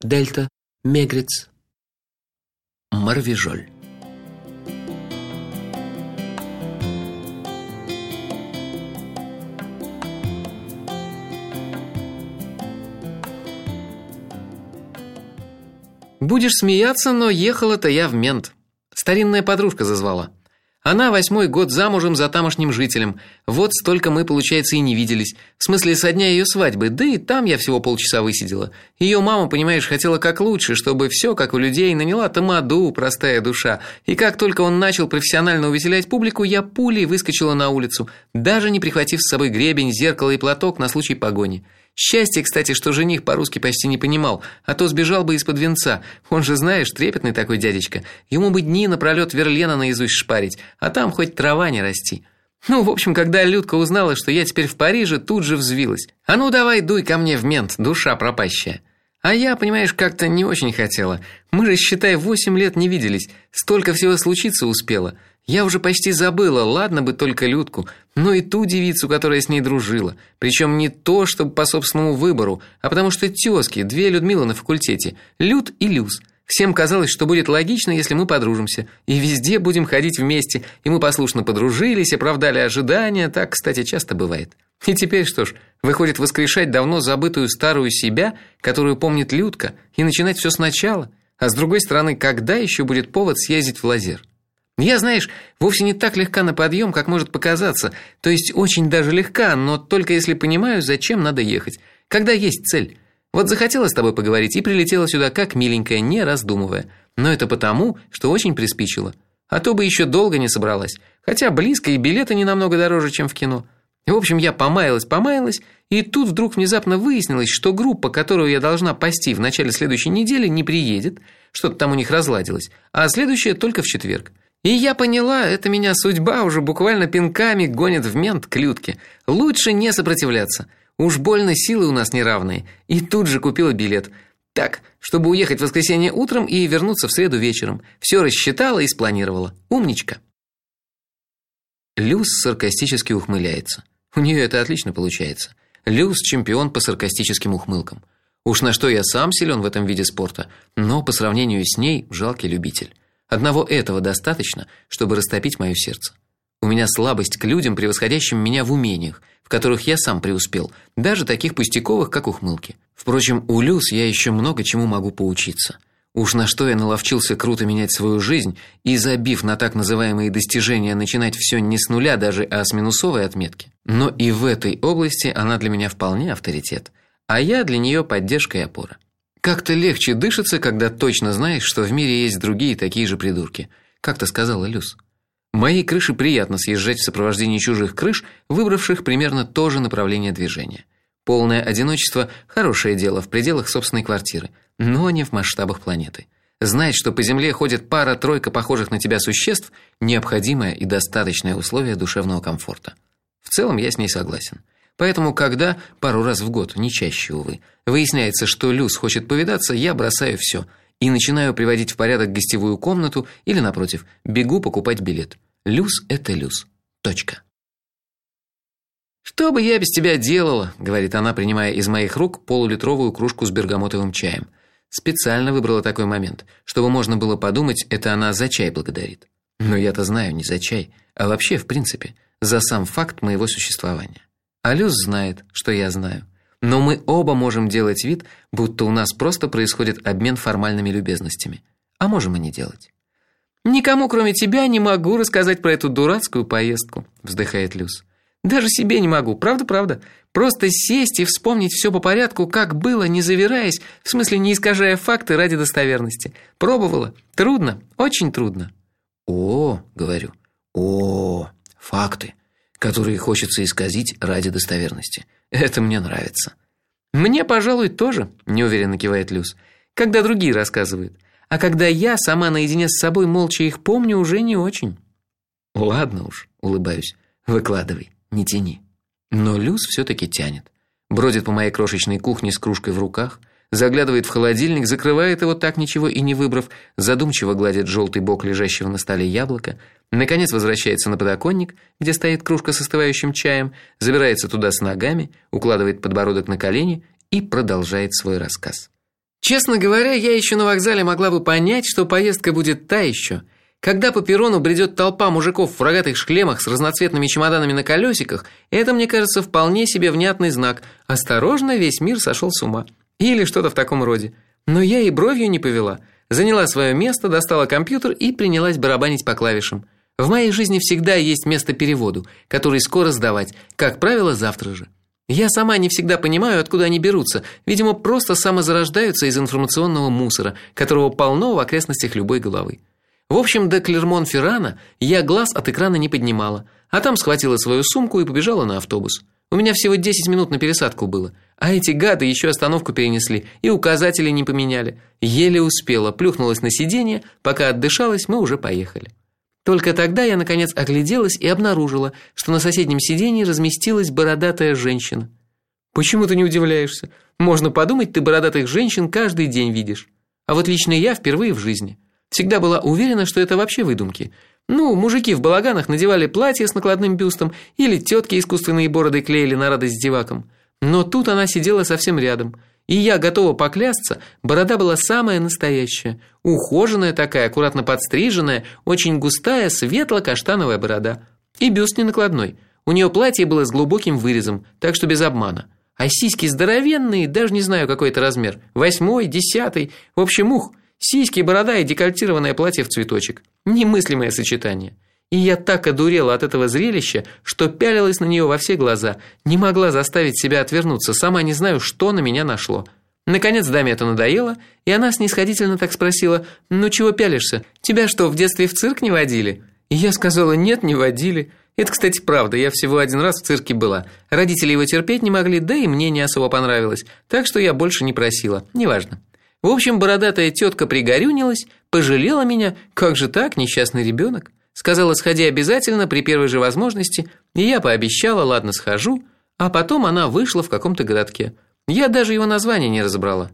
Дельта, Мегриц. Марвижоль. Будешь смеяться, но ехала-то я в мент. Старинная подружка зазвала. Она восьмой год замужем за тамошним жителем. Вот столько мы, получается, и не виделись. В смысле, со дня ее свадьбы. Да и там я всего полчаса высидела. Ее мама, понимаешь, хотела как лучше, чтобы все как у людей, наняла тамаду, простая душа. И как только он начал профессионально увеселять публику, я пулей выскочила на улицу, даже не прихватив с собой гребень, зеркало и платок на случай погони. Счастье, кстати, что жених по-русски почти не понимал, а то сбежал бы из-под венца. Он же, знаешь, трепетный такой дядечка. Ему бы дни напролёт Верлена наизусть шпарить, а там хоть трава не расти. Ну, в общем, когда Людка узнала, что я теперь в Париже, тут же взвилась. А ну давай дуй ко мне в мент, душа пропащая. А я, понимаешь, как-то не очень хотела. Мы же, считай, восемь лет не виделись. Столько всего случиться успело. Я уже почти забыла, ладно бы только Людку, но и ту девицу, которая с ней дружила. Причем не то, чтобы по собственному выбору, а потому что тёзки, две Людмилы на факультете, Люд и Люс. Всем казалось, что будет логично, если мы подружимся, и везде будем ходить вместе. И мы послушно подружились, оправдали ожидания, так, кстати, часто бывает. И теперь что ж, выходит воскрешать давно забытую старую себя, которую помнит Людка, и начинать все сначала. А с другой стороны, когда еще будет повод съездить в Лазер? Я, знаешь, вовсе не так легка на подъем, как может показаться. То есть очень даже легка, но только если понимаю, зачем надо ехать. Когда есть цель. Вот захотела с тобой поговорить и прилетела сюда как миленькая, не раздумывая. Но это потому, что очень приспичило. А то бы еще долго не собралась. Хотя близко и билеты не намного дороже, чем в кино. В общем, я помаялась, помаялась, и тут вдруг внезапно выяснилось, что группа, которую я должна пасти в начале следующей недели, не приедет. Что-то там у них разладилось. А следующая только в четверг. И я поняла, это меня судьба уже буквально пинками гонит в мент к Людке. Лучше не сопротивляться. Уж больно силы у нас неравные. И тут же купила билет. Так, чтобы уехать в воскресенье утром и вернуться в среду вечером. Все рассчитала и спланировала. Умничка. Люс саркастически ухмыляется. У нее это отлично получается. Люс чемпион по саркастическим ухмылкам. Уж на что я сам силен в этом виде спорта, но по сравнению с ней жалкий любитель. Одного этого достаточно, чтобы растопить мое сердце. У меня слабость к людям, превосходящим меня в умениях, в которых я сам преуспел, даже таких пустяковых, как ухмылки. Впрочем, у Люс я еще много чему могу поучиться. Уж на что я наловчился круто менять свою жизнь и забив на так называемые достижения начинать все не с нуля даже, а с минусовой отметки. Но и в этой области она для меня вполне авторитет, а я для нее поддержка и опора. Как-то легче дышится, когда точно знаешь, что в мире есть другие такие же придурки, как-то сказала Люс. Моей крыше приятно съезжать в сопровождении чужих крыш, выбравших примерно то же направление движения. Полное одиночество хорошее дело в пределах собственной квартиры, но не в масштабах планеты. Знать, что по земле ходит пара-тройка похожих на тебя существ необходимое и достаточное условие душевного комфорта. В целом я с ней согласен. Поэтому, когда пару раз в год, не чаще увы, выясняется, что Люс хочет повидаться, я бросаю все и начинаю приводить в порядок гостевую комнату или напротив, бегу покупать билет. Люс это Люс. Точка. Что бы я без тебя делала, говорит она, принимая из моих рук полулитровую кружку с бергамотовым чаем. Специально выбрала такой момент, чтобы можно было подумать, это она за чай благодарит. Но я-то знаю не за чай, а вообще, в принципе, за сам факт моего существования. Алюс знает, что я знаю. Но мы оба можем делать вид, будто у нас просто происходит обмен формальными любезностями. А можем и не делать. Никому, кроме тебя, не могу рассказать про эту дурацкую поездку, вздыхает Люс. Даже себе не могу, правда-правда. Просто сесть и вспомнить все по порядку, как было, не завираясь, в смысле не искажая факты ради достоверности. Пробовала. Трудно, очень трудно. О, говорю. О, факты которые хочется исказить ради достоверности. Это мне нравится. Мне, пожалуй, тоже, неуверенно кивает Люс. Когда другие рассказывают, а когда я сама наедине с собой молча их помню, уже не очень. Ладно уж, улыбаюсь. Выкладывай, не тяни. Но Люс все таки тянет. Бродит по моей крошечной кухне с кружкой в руках, заглядывает в холодильник, закрывает его так ничего и не выбрав, задумчиво гладит желтый бок лежащего на столе яблока, наконец возвращается на подоконник, где стоит кружка с остывающим чаем, забирается туда с ногами, укладывает подбородок на колени и продолжает свой рассказ. Честно говоря, я еще на вокзале могла бы понять, что поездка будет та еще. Когда по перрону бредет толпа мужиков в рогатых шлемах с разноцветными чемоданами на колесиках, это, мне кажется, вполне себе внятный знак. Осторожно, весь мир сошел с ума. Или что-то в таком роде. Но я и бровью не повела. Заняла свое место, достала компьютер и принялась барабанить по клавишам. В моей жизни всегда есть место переводу, который скоро сдавать, как правило, завтра же. Я сама не всегда понимаю, откуда они берутся. Видимо, просто самозарождаются из информационного мусора, которого полно в окрестностях любой головы. В общем, до Клермон-Феррана я глаз от экрана не поднимала, а там схватила свою сумку и побежала на автобус. У меня всего 10 минут на пересадку было, а эти гады еще остановку перенесли и указатели не поменяли. Еле успела, плюхнулась на сиденье, пока отдышалась, мы уже поехали. Только тогда я наконец огляделась и обнаружила, что на соседнем сиденье разместилась бородатая женщина. Почему ты не удивляешься? Можно подумать, ты бородатых женщин каждый день видишь. А вот лично я впервые в жизни всегда была уверена, что это вообще выдумки. Ну, мужики в балаганах надевали платья с накладным бюстом или тетки искусственные бороды клеили на радость девакам. Но тут она сидела совсем рядом. И я готова поклясться, борода была самая настоящая, ухоженная такая, аккуратно подстриженная, очень густая светло-каштановая борода. И бюст не накладной. У нее платье было с глубоким вырезом, так что без обмана. А сиськи здоровенные, даже не знаю, какой это размер. Восьмой, десятый, в общем, ух, сиськи, борода и декольтированное платье в цветочек. Немыслимое сочетание. И я так одурела от этого зрелища, что пялилась на нее во все глаза, не могла заставить себя отвернуться, сама не знаю, что на меня нашло. Наконец даме это надоело, и она снисходительно так спросила: "Ну чего пялишься? Тебя что, в детстве в цирк не водили?" И я сказала: "Нет, не водили". Это, кстати, правда. Я всего один раз в цирке была. Родители его терпеть не могли, да и мне не особо понравилось. Так что я больше не просила. Неважно. В общем, бородатая тетка пригорюнилась, пожалела меня. Как же так, несчастный ребенок? Сказала, сходи обязательно при первой же возможности, и я пообещала, ладно, схожу, а потом она вышла в каком-то городке. Я даже его название не разобрала.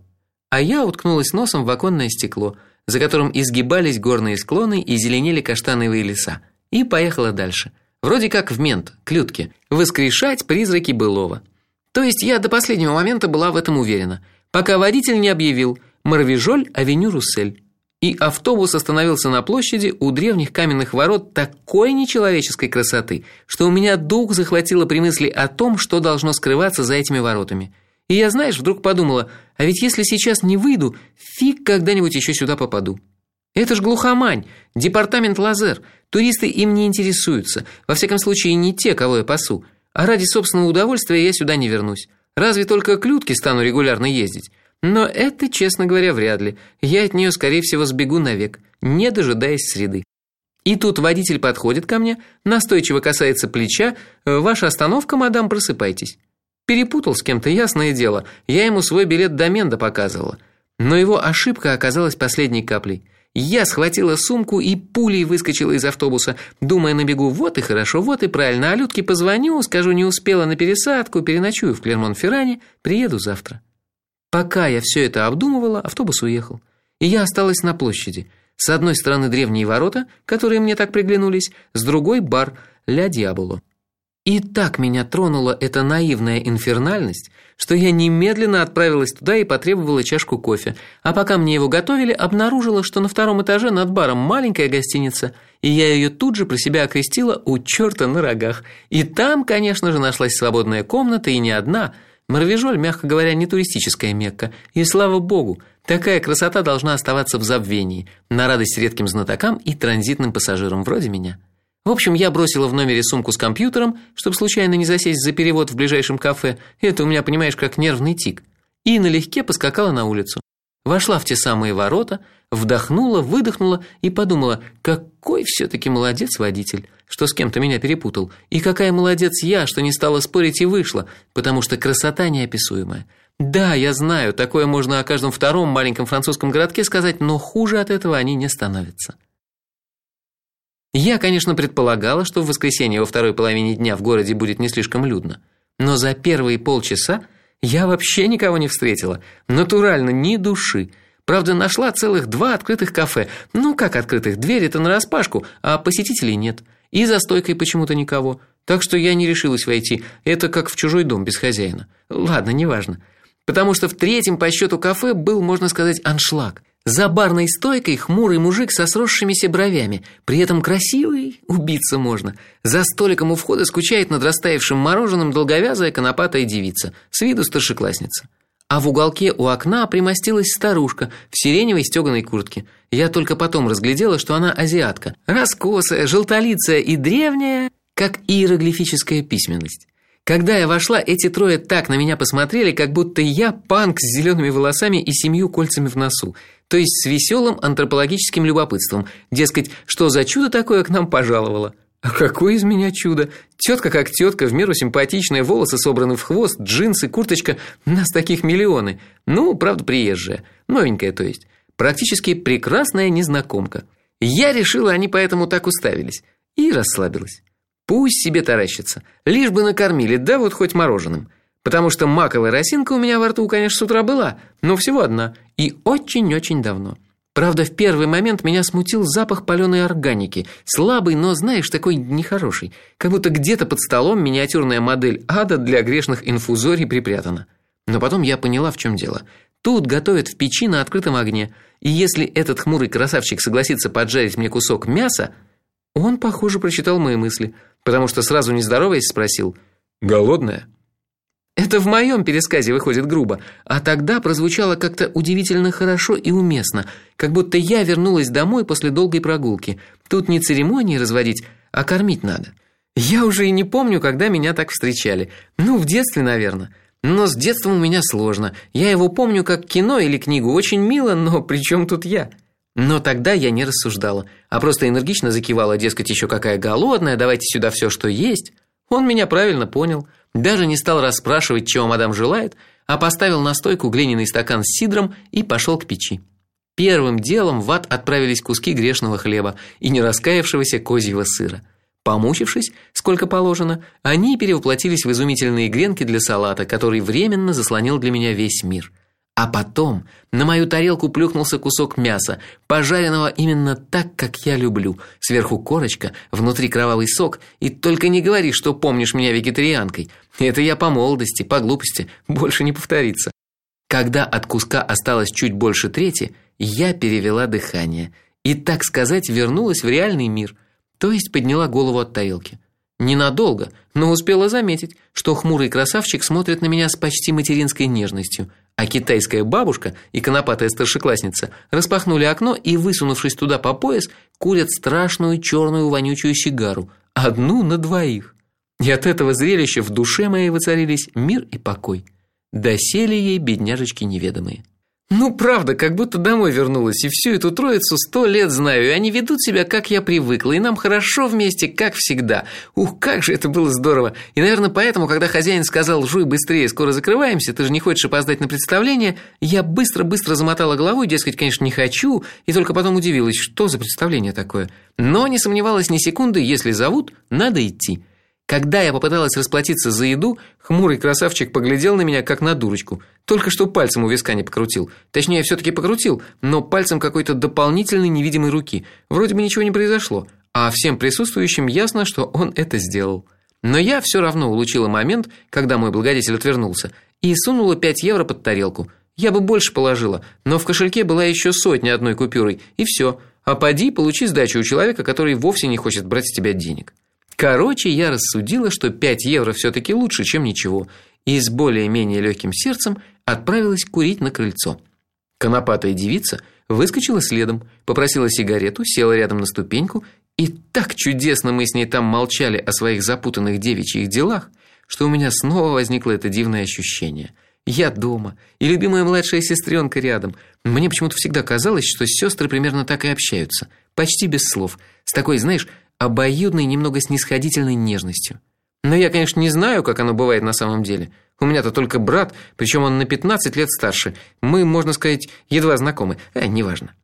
А я уткнулась носом в оконное стекло, за которым изгибались горные склоны и зеленели каштановые леса, и поехала дальше. Вроде как в мент, к Людке, воскрешать призраки былого. То есть я до последнего момента была в этом уверена, пока водитель не объявил Марвижоль, авеню Руссель и автобус остановился на площади у древних каменных ворот такой нечеловеческой красоты, что у меня дух захватило при мысли о том, что должно скрываться за этими воротами. И я, знаешь, вдруг подумала: а ведь если сейчас не выйду, фиг когда-нибудь еще сюда попаду. Это ж глухомань, департамент Лазер. Туристы им не интересуются, во всяком случае не те, кого я пасу. А ради собственного удовольствия я сюда не вернусь. Разве только к Людке стану регулярно ездить. Но это, честно говоря, вряд ли. Я от нее, скорее всего, сбегу навек, не дожидаясь среды. И тут водитель подходит ко мне, настойчиво касается плеча: "Ваша остановка, мадам, просыпайтесь". Перепутал с кем-то, ясное дело. Я ему свой билет до Менда показывала. Но его ошибка оказалась последней каплей. Я схватила сумку и пулей выскочила из автобуса, думая на бегу: вот и хорошо, вот и правильно. А Людке позвоню, скажу, не успела на пересадку, переночую в Клермон-Ферране, приеду завтра. Пока я все это обдумывала, автобус уехал, и я осталась на площади. С одной стороны древние ворота, которые мне так приглянулись, с другой бар Ля Диаболо. И так меня тронула эта наивная инфернальность, что я немедленно отправилась туда и потребовала чашку кофе. А пока мне его готовили, обнаружила, что на втором этаже над баром маленькая гостиница, и я ее тут же про себя окрестила у черта на рогах. И там, конечно же, нашлась свободная комната и не одна – Марвежоль, мягко говоря, не туристическая Мекка, и слава богу, такая красота должна оставаться в забвении, на радость редким знатокам и транзитным пассажирам вроде меня. В общем, я бросила в номере сумку с компьютером, чтобы случайно не засесть за перевод в ближайшем кафе. Это у меня, понимаешь, как нервный тик. И налегке поскакала на улицу. Вошла в те самые ворота, вдохнула, выдохнула и подумала: какой все таки молодец водитель что с кем-то меня перепутал, и какая молодец я, что не стала спорить и вышла, потому что красота неописуемая. Да, я знаю, такое можно о каждом втором маленьком французском городке сказать, но хуже от этого они не становятся. Я, конечно, предполагала, что в воскресенье во второй половине дня в городе будет не слишком людно, но за первые полчаса я вообще никого не встретила, натурально ни души. Правда, нашла целых два открытых кафе. Ну как открытых, двери-то нараспашку, а посетителей нет. И за стойкой почему-то никого. Так что я не решилась войти. Это как в чужой дом без хозяина. Ладно, неважно. потому что в третьем по счету кафе был, можно сказать, аншлаг. За барной стойкой хмурый мужик со сросшимися бровями, при этом красивый, убиться можно. За столиком у входа скучает над растаявшим мороженым долговязая конопатая девица, с виду старшеклассница. А в уголке у окна примостилась старушка в сиреневой стёганой куртке. Я только потом разглядела, что она азиатка, раскосая, желтолицая и древняя, как иероглифическая письменность. Когда я вошла, эти трое так на меня посмотрели, как будто я панк с зелеными волосами и семью кольцами в носу, то есть с веселым антропологическим любопытством. Дескать, что за чудо такое к нам пожаловало? А какое из меня чудо? Тетка как тетка, в меру симпатичная, волосы собраны в хвост, джинсы, курточка, нас таких миллионы. Ну, правда, приезжая, новенькая, то есть. Практически прекрасная незнакомка. Я решила, они поэтому так уставились и расслабилась. Пусть себе таращится, лишь бы накормили, да вот хоть мороженым. Потому что маковая росинка у меня во рту, конечно, с утра была, но всего одна, и очень-очень давно. Правда, в первый момент меня смутил запах паленой органики, слабый, но, знаешь, такой нехороший, как будто где-то под столом миниатюрная модель ада для грешных инфузорий припрятана. Но потом я поняла, в чем дело. Тут готовят в печи на открытом огне, и если этот хмурый красавчик согласится поджарить мне кусок мяса, он, похоже, прочитал мои мысли – потому что сразу не здороваясь спросил: "Голодная?" Это в моем пересказе выходит грубо, а тогда прозвучало как-то удивительно хорошо и уместно, как будто я вернулась домой после долгой прогулки. Тут не церемонии разводить, а кормить надо. Я уже и не помню, когда меня так встречали. Ну, в детстве, наверное. Но с детством у меня сложно. Я его помню как кино или книгу, очень мило, но при чем тут я? Но тогда я не рассуждала, а просто энергично закивала, дескать, еще какая голодная, давайте сюда все, что есть. Он меня правильно понял, даже не стал расспрашивать, чего мадам желает, а поставил на стойку глиняный стакан с сидром и пошел к печи. Первым делом в ад отправились куски грешного хлеба и не раскаявшегося козьего сыра. Помучившись, сколько положено, они перевоплотились в изумительные гренки для салата, который временно заслонил для меня весь мир – а потом на мою тарелку плюхнулся кусок мяса, пожаренного именно так, как я люблю. Сверху корочка, внутри кровавый сок, и только не говори, что помнишь меня вегетарианкой. Это я по молодости, по глупости, больше не повторится. Когда от куска осталось чуть больше трети, я перевела дыхание и, так сказать, вернулась в реальный мир, то есть подняла голову от тарелки. Ненадолго, но успела заметить, что хмурый красавчик смотрит на меня с почти материнской нежностью – а китайская бабушка и конопатая старшеклассница распахнули окно и, высунувшись туда по пояс, курят страшную черную вонючую сигару, одну на двоих. И от этого зрелища в душе моей воцарились мир и покой. Досели ей бедняжечки неведомые. Ну, правда, как будто домой вернулась, и всю эту троицу сто лет знаю, и они ведут себя, как я привыкла, и нам хорошо вместе, как всегда. Ух, как же это было здорово. И, наверное, поэтому, когда хозяин сказал «жуй быстрее, скоро закрываемся, ты же не хочешь опоздать на представление», я быстро-быстро замотала головой, дескать, конечно, не хочу, и только потом удивилась, что за представление такое. Но не сомневалась ни секунды, если зовут, надо идти. Когда я попыталась расплатиться за еду, хмурый красавчик поглядел на меня как на дурочку. Только что пальцем у виска не покрутил. Точнее, все таки покрутил, но пальцем какой-то дополнительной невидимой руки. Вроде бы ничего не произошло, а всем присутствующим ясно, что он это сделал. Но я все равно улучила момент, когда мой благодетель отвернулся, и сунула 5 евро под тарелку. Я бы больше положила, но в кошельке была еще сотня одной купюрой, и все. А поди, получи сдачу у человека, который вовсе не хочет брать с тебя денег. Короче, я рассудила, что 5 евро все таки лучше, чем ничего, и с более-менее легким сердцем отправилась курить на крыльцо. Конопатая девица выскочила следом, попросила сигарету, села рядом на ступеньку, и так чудесно мы с ней там молчали о своих запутанных девичьих делах, что у меня снова возникло это дивное ощущение. Я дома, и любимая младшая сестренка рядом. Мне почему-то всегда казалось, что сестры примерно так и общаются, почти без слов, с такой, знаешь, обоюдной, немного снисходительной нежностью. Но я, конечно, не знаю, как оно бывает на самом деле. У меня-то только брат, причем он на 15 лет старше. Мы, можно сказать, едва знакомы. Э, неважно.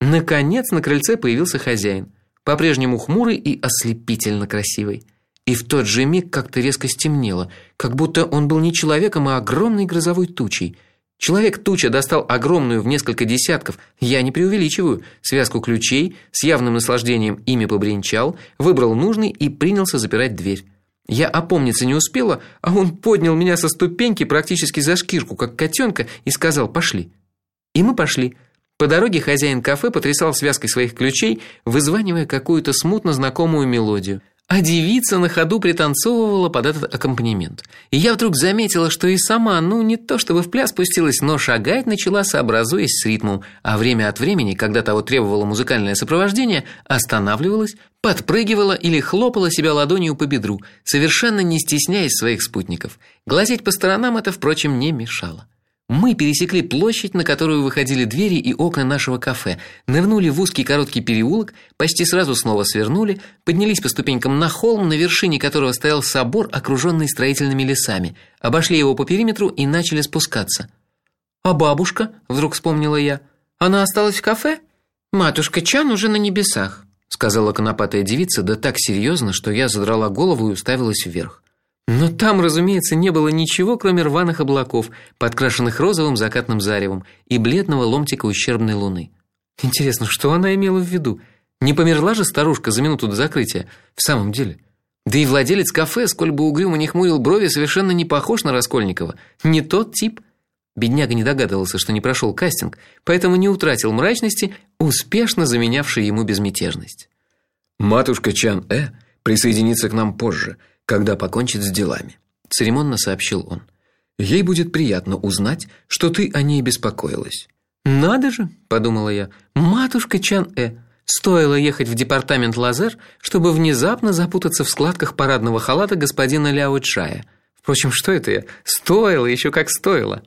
Наконец на крыльце появился хозяин, по-прежнему хмурый и ослепительно красивый. И в тот же миг как-то резко стемнело, как будто он был не человеком, а огромной грозовой тучей. Человек-туча достал огромную в несколько десятков, я не преувеличиваю, связку ключей, с явным наслаждением ими побренчал, выбрал нужный и принялся запирать дверь. Я опомниться не успела, а он поднял меня со ступеньки практически за шкирку, как котенка, и сказал: "Пошли". И мы пошли. По дороге хозяин кафе потрясал связкой своих ключей, вызванивая какую-то смутно знакомую мелодию. А девица на ходу пританцовывала под этот аккомпанемент. И я вдруг заметила, что и сама, ну не то чтобы в пляс спустилась, но шагать начала, сообразуясь с ритмом, а время от времени, когда того требовало музыкальное сопровождение, останавливалась, подпрыгивала или хлопала себя ладонью по бедру, совершенно не стесняясь своих спутников. Глазеть по сторонам это, впрочем, не мешало. Мы пересекли площадь, на которую выходили двери и окна нашего кафе, нырнули в узкий короткий переулок, почти сразу снова свернули, поднялись по ступенькам на холм, на вершине которого стоял собор, окруженный строительными лесами, обошли его по периметру и начали спускаться. А бабушка, вдруг вспомнила я. Она осталась в кафе? Матушка Чан уже на небесах, сказала конопатая девица, да так серьезно, что я задрала голову и уставилась вверх. Но там, разумеется, не было ничего, кроме рваных облаков, подкрашенных розовым закатным заревом и бледного ломтика ущербной луны. Интересно, что она имела в виду? Не померла же старушка за минуту до закрытия? В самом деле, да и владелец кафе, сколь бы угрюмо не хмурил брови, совершенно не похож на Раскольникова. Не тот тип. Бедняга не догадывался, что не прошел кастинг, поэтому не утратил мрачности, успешно заменявшей ему безмятежность. Матушка Чан Э присоединится к нам позже когда покончит с делами, церемонно сообщил он. Ей будет приятно узнать, что ты о ней беспокоилась. Надо же, подумала я. Матушка Чан-э, стоило ехать в департамент Лазер, чтобы внезапно запутаться в складках парадного халата господина Ляо Чая. Впрочем, что это я? Стоило еще как стоило.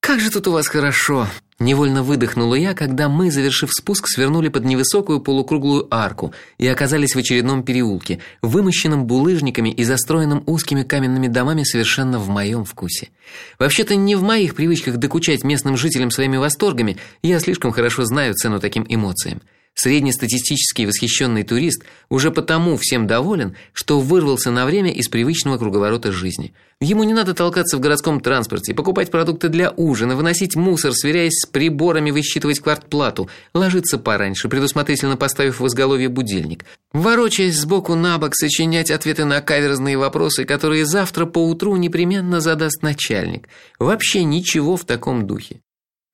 Как же тут у вас хорошо, невольно выдохнула я, когда мы, завершив спуск, свернули под невысокую полукруглую арку и оказались в очередном переулке, вымощенном булыжниками и застроенном узкими каменными домами совершенно в моем вкусе. Вообще-то не в моих привычках докучать местным жителям своими восторгами, я слишком хорошо знаю цену таким эмоциям. Среднестатистический восхищенный турист уже потому всем доволен, что вырвался на время из привычного круговорота жизни. Ему не надо толкаться в городском транспорте, покупать продукты для ужина, выносить мусор, сверяясь с приборами, высчитывать квартплату, ложиться пораньше, предусмотрительно поставив в изголовье будильник, ворочаясь сбоку на бок, сочинять ответы на каверзные вопросы, которые завтра поутру непременно задаст начальник. Вообще ничего в таком духе.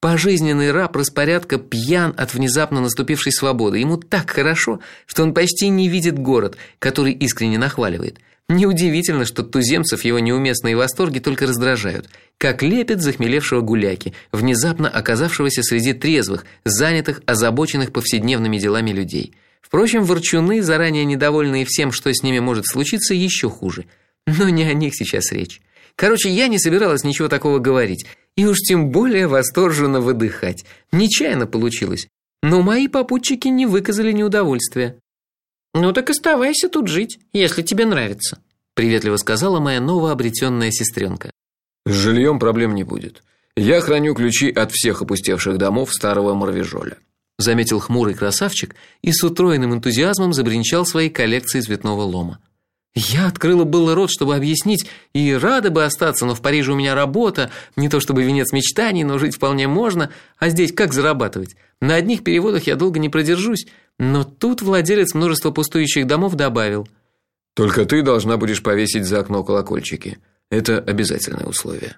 Пожизненный раб распорядка пьян от внезапно наступившей свободы. Ему так хорошо, что он почти не видит город, который искренне нахваливает. Неудивительно, что туземцев его неуместные восторги только раздражают, как лепет захмелевшего гуляки, внезапно оказавшегося среди трезвых, занятых, озабоченных повседневными делами людей. Впрочем, ворчуны, заранее недовольные всем, что с ними может случиться, еще хуже. Но не о них сейчас речь. Короче, я не собиралась ничего такого говорить и уж тем более восторженно выдыхать. Нечаянно получилось. Но мои попутчики не выказали неудовольствия. Ну так оставайся тут жить, если тебе нравится, приветливо сказала моя новообретенная сестренка. С жильем проблем не будет. Я храню ключи от всех опустевших домов старого Марвежоля. Заметил хмурый красавчик и с утроенным энтузиазмом забринчал своей коллекцией цветного лома. Я открыла было рот, чтобы объяснить, и рада бы остаться, но в Париже у меня работа, не то чтобы венец мечтаний, но жить вполне можно, а здесь как зарабатывать? На одних переводах я долго не продержусь, но тут владелец множества пустующих домов добавил: "Только ты должна будешь повесить за окно колокольчики. Это обязательное условие".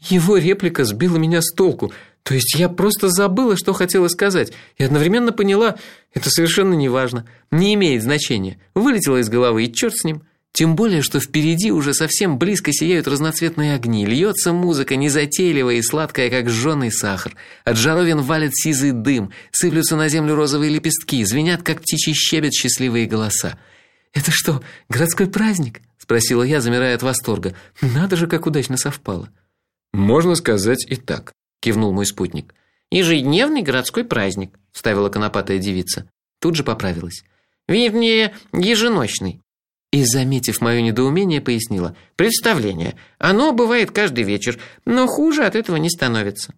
Его реплика сбила меня с толку. То есть я просто забыла, что хотела сказать, и одновременно поняла, это совершенно неважно, не имеет значения. Вылетело из головы, и черт с ним. Тем более, что впереди уже совсем близко сияют разноцветные огни, льется музыка незатейливая и сладкая, как жженый сахар. От жаровин валит сизый дым, сыплются на землю розовые лепестки, звенят, как птичий щебет, счастливые голоса. «Это что, городской праздник?» – спросила я, замирая от восторга. «Надо же, как удачно совпало». «Можно сказать и так», кивнул мой спутник. Ежедневный городской праздник, вставила конопатая девица. Тут же поправилась. Вернее, еженочный. И заметив моё недоумение, пояснила: "Представление. Оно бывает каждый вечер, но хуже от этого не становится".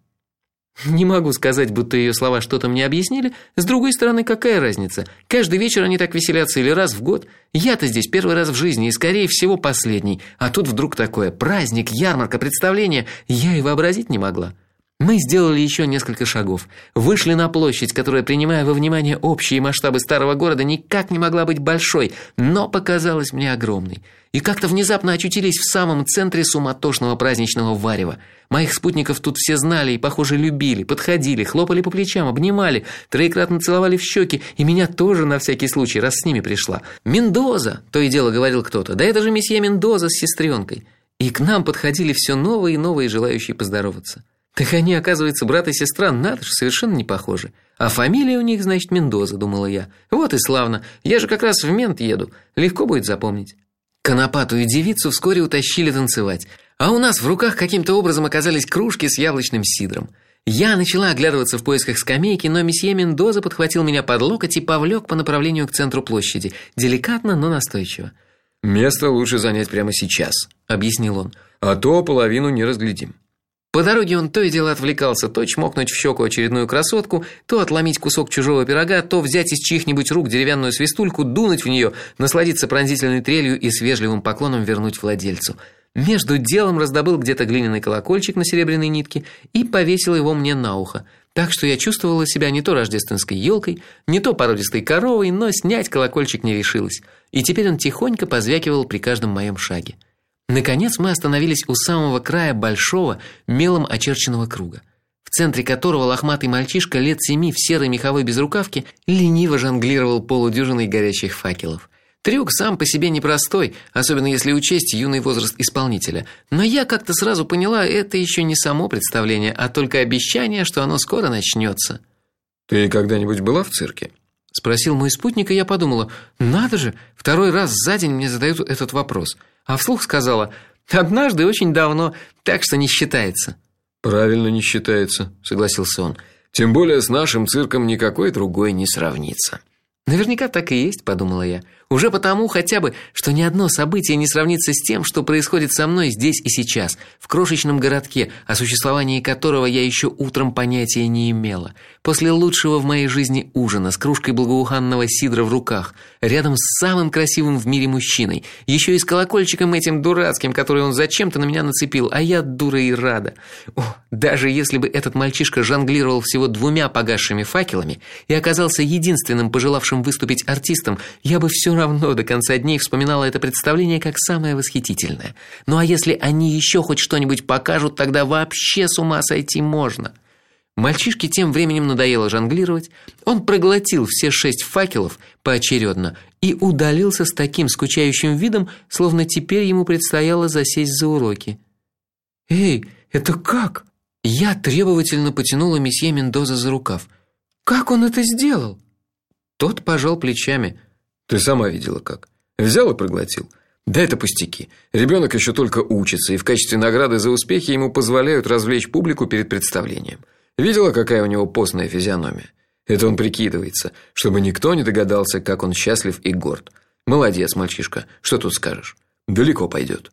Не могу сказать, будто ее слова что-то мне объяснили. С другой стороны, какая разница? Каждый вечер они так веселятся или раз в год. Я-то здесь первый раз в жизни и скорее всего последний. А тут вдруг такое праздник, ярмарка, представление, я и вообразить не могла. Мы сделали еще несколько шагов, вышли на площадь, которая, принимая во внимание общие масштабы старого города, никак не могла быть большой, но показалась мне огромной. И как-то внезапно очутились в самом центре суматошного праздничного варева. Моих спутников тут все знали и, похоже, любили, подходили, хлопали по плечам, обнимали, троекратно целовали в щеки, и меня тоже на всякий случай, раз с ними пришла. Мендоза, то и дело говорил кто-то. Да это же месье Мендоза с сестренкой. И к нам подходили все новые и новые желающие поздороваться. Так они, оказывается, брат и сестра, надо же, совершенно не похожи. А фамилия у них, значит, Мендоза, думала я. Вот и славно. Я же как раз в Мент еду. Легко будет запомнить. Конопатую девицу вскоре утащили танцевать, а у нас в руках каким-то образом оказались кружки с яблочным сидром. Я начала оглядываться в поисках скамейки, но месье Мендоза подхватил меня под локоть и повлек по направлению к центру площади, деликатно, но настойчиво. Место лучше занять прямо сейчас, объяснил он. А то половину не разглядим. По дороге он то и дело отвлекался, то чмокнуть в щеку очередную красотку, то отломить кусок чужого пирога, то взять из чьих-нибудь рук деревянную свистульку, дунуть в нее, насладиться пронзительной трелью и с вежливым поклоном вернуть владельцу. Между делом раздобыл где-то глиняный колокольчик на серебряной нитке и повесил его мне на ухо. Так что я чувствовала себя не то рождественской елкой, не то породистой коровой, но снять колокольчик не решилась. И теперь он тихонько позвякивал при каждом моем шаге. Наконец мы остановились у самого края большого, мелом очерченного круга, в центре которого лохматый мальчишка лет семи в серой меховой безрукавке лениво жонглировал полудюжиной горящих факелов. Трюк сам по себе непростой, особенно если учесть юный возраст исполнителя. Но я как-то сразу поняла, это еще не само представление, а только обещание, что оно скоро начнется. Ты когда-нибудь была в цирке? Спросил мой спутник, и я подумала: "Надо же, второй раз за день мне задают этот вопрос" а вслух сказала: "Однажды очень давно, так что не считается". Правильно не считается, согласился он. Тем более с нашим цирком никакой другой не сравнится. Наверняка так и есть, подумала я. Уже потому хотя бы, что ни одно событие не сравнится с тем, что происходит со мной здесь и сейчас, в крошечном городке, о существовании которого я еще утром понятия не имела. После лучшего в моей жизни ужина с кружкой благоуханного сидра в руках, рядом с самым красивым в мире мужчиной, еще и с колокольчиком этим дурацким, который он зачем-то на меня нацепил, а я дура и рада. О, даже если бы этот мальчишка жонглировал всего двумя погасшими факелами и оказался единственным пожелавшим выступить артистом, я бы все равно до конца дней вспоминала это представление как самое восхитительное. Ну а если они еще хоть что-нибудь покажут, тогда вообще с ума сойти можно. Мальчишке тем временем надоело жонглировать. Он проглотил все шесть факелов поочередно и удалился с таким скучающим видом, словно теперь ему предстояло засесть за уроки. Эй, это как? Я требовательно потянула месье Мендоза за рукав. Как он это сделал? Тот пожал плечами. Ты сама видела как. Взял и проглотил. Да это пустяки. Ребенок еще только учится, и в качестве награды за успехи ему позволяют развлечь публику перед представлением. Видела, какая у него постная физиономия? Это он прикидывается, чтобы никто не догадался, как он счастлив и горд. Молодец, мальчишка. Что тут скажешь? Далеко пойдет.